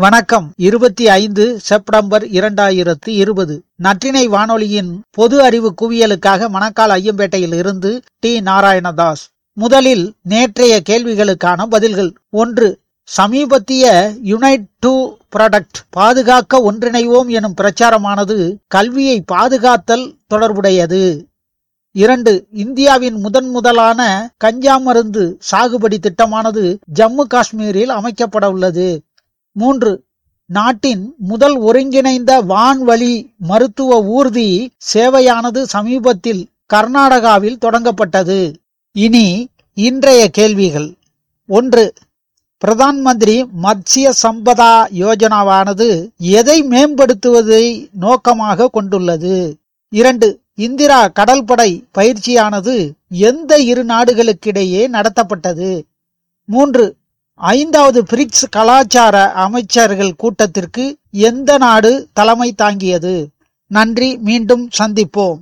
வணக்கம். இருபத்தி ஐந்து செப்டம்பர் இரண்டாயிரத்து இருபது. நற்றினை வானொலியின் பொது அறிவு குவியலுக்காக மணக்கால் ஐயம்பேட்டையில் இருந்து டி. நாராயணதாஸ். முதலில் நேற்றைய கேள்விகளுக்கான பதில்கள். ஒன்று சமீபத்திய யுனைட் டூ ப்ராடக்ட் பாதுகாக்க ஒன்றிணைவோம் எனும் பிரச்சாரமானது கல்வியை பாதுகாத்தல் தொடர்புடையது. இரண்டு இந்தியாவின் முதன் முதலான கஞ்சா மருந்து சாகுபடி திட்டமானது ஜம்மு காஷ்மீரில் அமைக்கப்பட உள்ளது. மூன்று நாட்டின் முதல் ஒருங்கிணைந்த வான்வழி மருத்துவ ஊர்தி சேவையானது சமீபத்தில் கர்நாடகாவில் தொடங்கப்பட்டது. இனி இன்றைய கேள்விகள். ஒன்று பிரதான் மந்திரி மத்திய சம்பதா யோஜனாவானது எதை மேம்படுத்துவதை நோக்கமாக கொண்டுள்ளது? இரண்டு இந்திரா கடல்படை பயிற்சியானது எந்த இரு நாடுகளுக்கிடையே நடத்தப்பட்டது? மூன்று ஐந்தாவது பிரிக்ஸ் கலாச்சார அமைச்சர்கள் கூட்டத்திற்கு எந்த நாடு தலைமை தாங்கியது? நன்றி மீண்டும் சந்திப்போம்.